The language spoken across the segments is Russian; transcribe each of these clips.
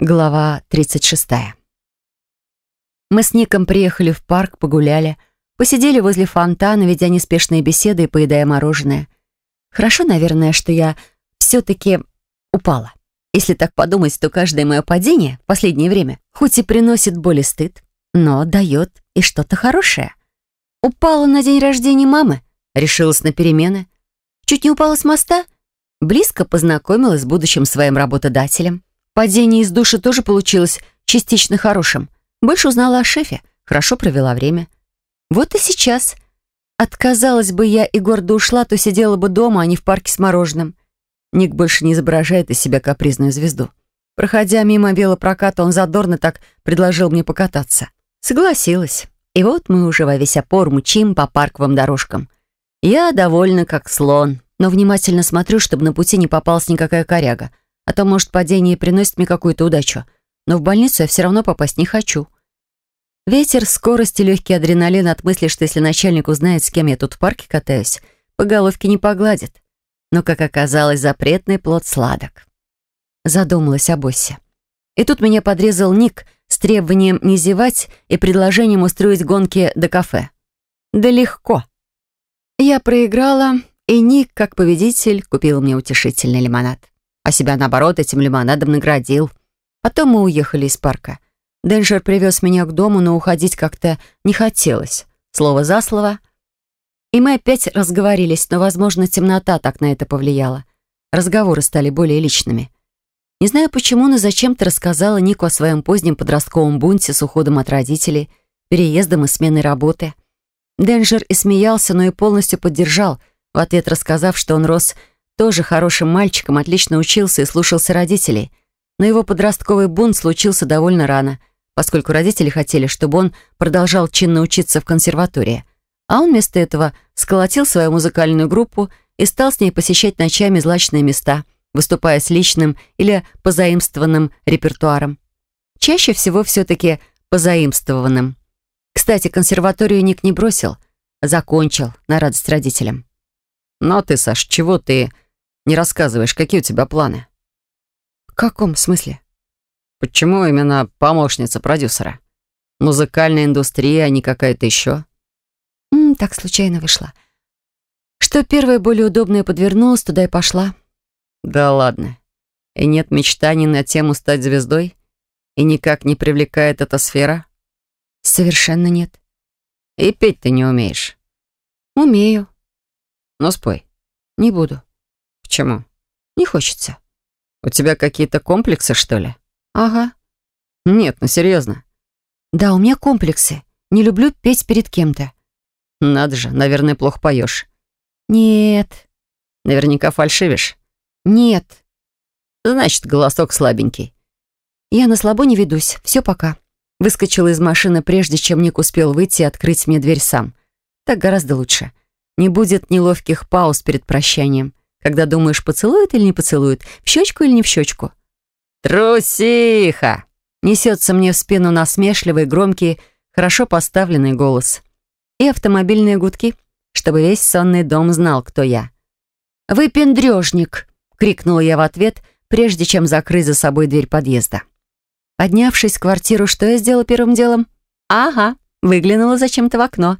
Глава 36. Мы с Ником приехали в парк, погуляли, посидели возле фонтана, ведя неспешные беседы и поедая мороженое. Хорошо, наверное, что я все-таки упала. Если так подумать, то каждое мое падение в последнее время хоть и приносит боль и стыд, но дает и что-то хорошее. Упала на день рождения мамы, решилась на перемены. Чуть не упала с моста, близко познакомилась с будущим своим работодателем. Падение из души тоже получилось частично хорошим. Больше узнала о шефе, хорошо провела время. Вот и сейчас. Отказалась бы я и гордо ушла, то сидела бы дома, а не в парке с мороженым. Ник больше не изображает из себя капризную звезду. Проходя мимо велопроката, он задорно так предложил мне покататься. Согласилась. И вот мы уже во весь опор мчим по парковым дорожкам. Я довольна, как слон, но внимательно смотрю, чтобы на пути не попалась никакая коряга — а то, может, падение приносит мне какую-то удачу. Но в больницу я все равно попасть не хочу. Ветер, скорость и легкий адреналин от мысли, что если начальник узнает, с кем я тут в парке катаюсь, по головке не погладит. Но, как оказалось, запретный плод сладок. Задумалась о боссе. И тут меня подрезал Ник с требованием не зевать и предложением устроить гонки до кафе. Да легко. Я проиграла, и Ник, как победитель, купил мне утешительный лимонад а себя, наоборот, этим лимонадом наградил. Потом мы уехали из парка. Денджер привез меня к дому, но уходить как-то не хотелось. Слово за слово. И мы опять разговорились, но, возможно, темнота так на это повлияла. Разговоры стали более личными. Не знаю почему, но зачем-то рассказала Нику о своем позднем подростковом бунте с уходом от родителей, переездом и сменой работы. Денджер и смеялся, но и полностью поддержал, в ответ рассказав, что он рос тоже хорошим мальчиком, отлично учился и слушался родителей. Но его подростковый бунт случился довольно рано, поскольку родители хотели, чтобы он продолжал чинно учиться в консерватории. А он вместо этого сколотил свою музыкальную группу и стал с ней посещать ночами злачные места, выступая с личным или позаимствованным репертуаром. Чаще всего все-таки позаимствованным. Кстати, консерваторию Ник не бросил, а закончил на радость родителям. «Но ты, Саш, чего ты не рассказываешь, какие у тебя планы?» «В каком смысле?» «Почему именно помощница продюсера? Музыкальная индустрия, а не какая-то еще?» М -м, «Так случайно вышло. Что первое более удобное подвернулось, туда и пошла». «Да ладно. И нет мечтаний на тему стать звездой? И никак не привлекает эта сфера?» «Совершенно нет». «И петь ты не умеешь?» «Умею». «Ну, спой». «Не буду». Почему? Не хочется. У тебя какие-то комплексы, что ли? Ага. Нет, ну серьезно. Да, у меня комплексы. Не люблю петь перед кем-то. Надо же, наверное, плохо поешь. Нет. Наверняка фальшивишь. Нет. Значит, голосок слабенький. Я на слабо не ведусь. Все пока. Выскочила из машины, прежде чем Ник успел выйти и открыть мне дверь сам. Так гораздо лучше. Не будет неловких пауз перед прощанием когда думаешь, поцелует или не поцелует, в щечку или не в щечку. «Трусиха!» Несется мне в спину насмешливый, громкий, хорошо поставленный голос. И автомобильные гудки, чтобы весь сонный дом знал, кто я. «Вы пендрежник!» — крикнула я в ответ, прежде чем закрыть за собой дверь подъезда. Поднявшись в квартиру, что я сделала первым делом? Ага, выглянула зачем-то в окно,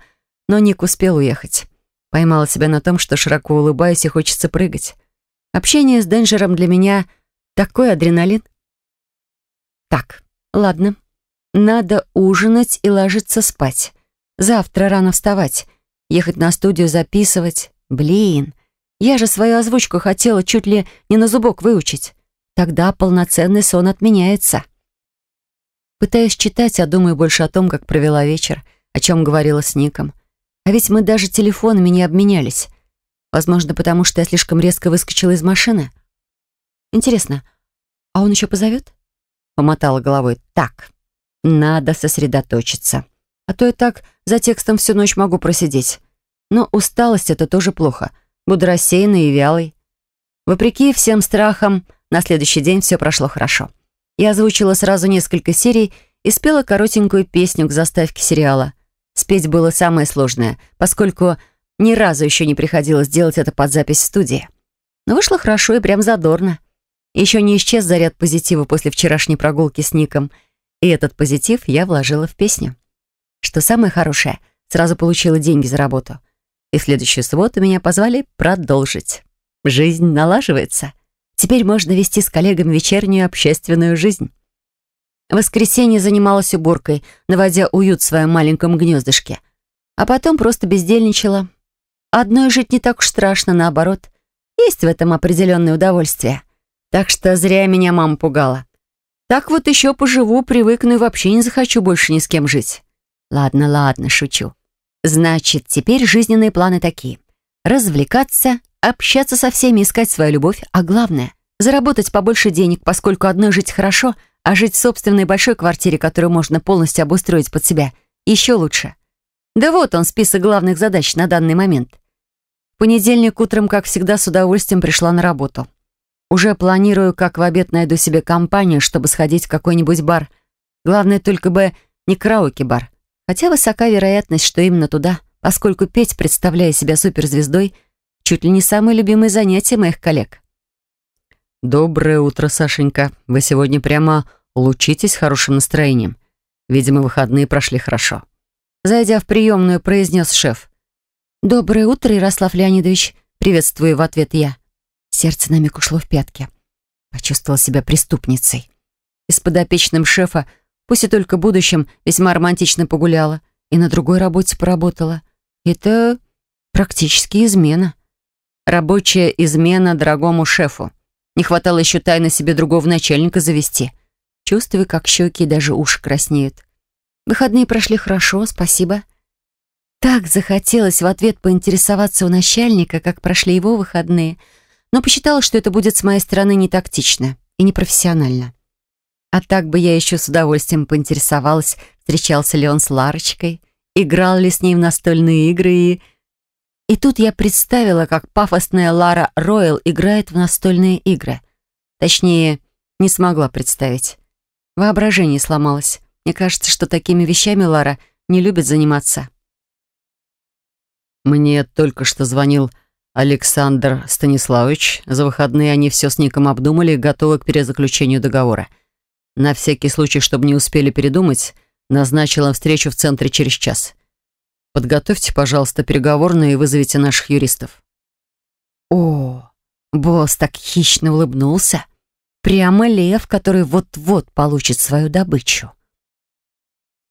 но Ник успел уехать. Поймала себя на том, что широко улыбаюсь и хочется прыгать. Общение с Денджером для меня такой адреналин. Так, ладно. Надо ужинать и ложиться спать. Завтра рано вставать. Ехать на студию записывать. Блин, я же свою озвучку хотела чуть ли не на зубок выучить. Тогда полноценный сон отменяется. Пытаюсь читать, а думаю больше о том, как провела вечер, о чем говорила с Ником. А ведь мы даже телефонами не обменялись. Возможно, потому что я слишком резко выскочила из машины. Интересно, а он еще позовет? Помотала головой. Так, надо сосредоточиться. А то я так за текстом всю ночь могу просидеть. Но усталость — это тоже плохо. Буду рассеянной и вялой. Вопреки всем страхам, на следующий день все прошло хорошо. Я озвучила сразу несколько серий и спела коротенькую песню к заставке сериала. Спеть было самое сложное, поскольку ни разу еще не приходилось делать это под запись в студии. Но вышло хорошо и прям задорно. Еще не исчез заряд позитива после вчерашней прогулки с Ником, и этот позитив я вложила в песню. Что самое хорошее, сразу получила деньги за работу. И в следующую субботу меня позвали продолжить. Жизнь налаживается. Теперь можно вести с коллегами вечернюю общественную жизнь. Воскресенье занималась уборкой, наводя уют в своем маленьком гнездышке. А потом просто бездельничала. Одной жить не так уж страшно, наоборот. Есть в этом определенное удовольствие. Так что зря меня мама пугала. Так вот еще поживу, привыкну и вообще не захочу больше ни с кем жить. Ладно, ладно, шучу. Значит, теперь жизненные планы такие. Развлекаться, общаться со всеми, искать свою любовь, а главное — заработать побольше денег, поскольку одной жить хорошо, а жить в собственной большой квартире, которую можно полностью обустроить под себя, еще лучше. Да вот он, список главных задач на данный момент. В понедельник утром, как всегда, с удовольствием пришла на работу. Уже планирую, как в обед найду себе компанию, чтобы сходить в какой-нибудь бар. Главное только бы не караоке-бар. Хотя высока вероятность, что именно туда, поскольку петь, представляя себя суперзвездой, чуть ли не самое любимое занятие моих коллег. «Доброе утро, Сашенька. Вы сегодня прямо лучитесь хорошим настроением. Видимо, выходные прошли хорошо». Зайдя в приемную, произнес шеф. «Доброе утро, Ярослав Леонидович. Приветствую в ответ я». Сердце на миг ушло в пятки. Почувствовала себя преступницей. И с подопечным шефа, пусть и только будущем, весьма романтично погуляла. И на другой работе поработала. Это практически измена. Рабочая измена дорогому шефу. Не хватало еще тайно себе другого начальника завести. Чувствую, как щеки и даже уши краснеют. Выходные прошли хорошо, спасибо. Так захотелось в ответ поинтересоваться у начальника, как прошли его выходные — но посчитала, что это будет с моей стороны не тактично и непрофессионально. А так бы я еще с удовольствием поинтересовалась, встречался ли он с Ларочкой, играл ли с ней в настольные игры и... И тут я представила, как пафосная Лара Ройл играет в настольные игры. Точнее, не смогла представить. Воображение сломалось. Мне кажется, что такими вещами Лара не любит заниматься. Мне только что звонил Александр Станиславович. За выходные они все с Ником обдумали и готовы к перезаключению договора. На всякий случай, чтобы не успели передумать, назначила встречу в центре через час. Подготовьте, пожалуйста, переговорные и вызовите наших юристов. О, босс так хищно улыбнулся. Прямо лев, который вот-вот получит свою добычу.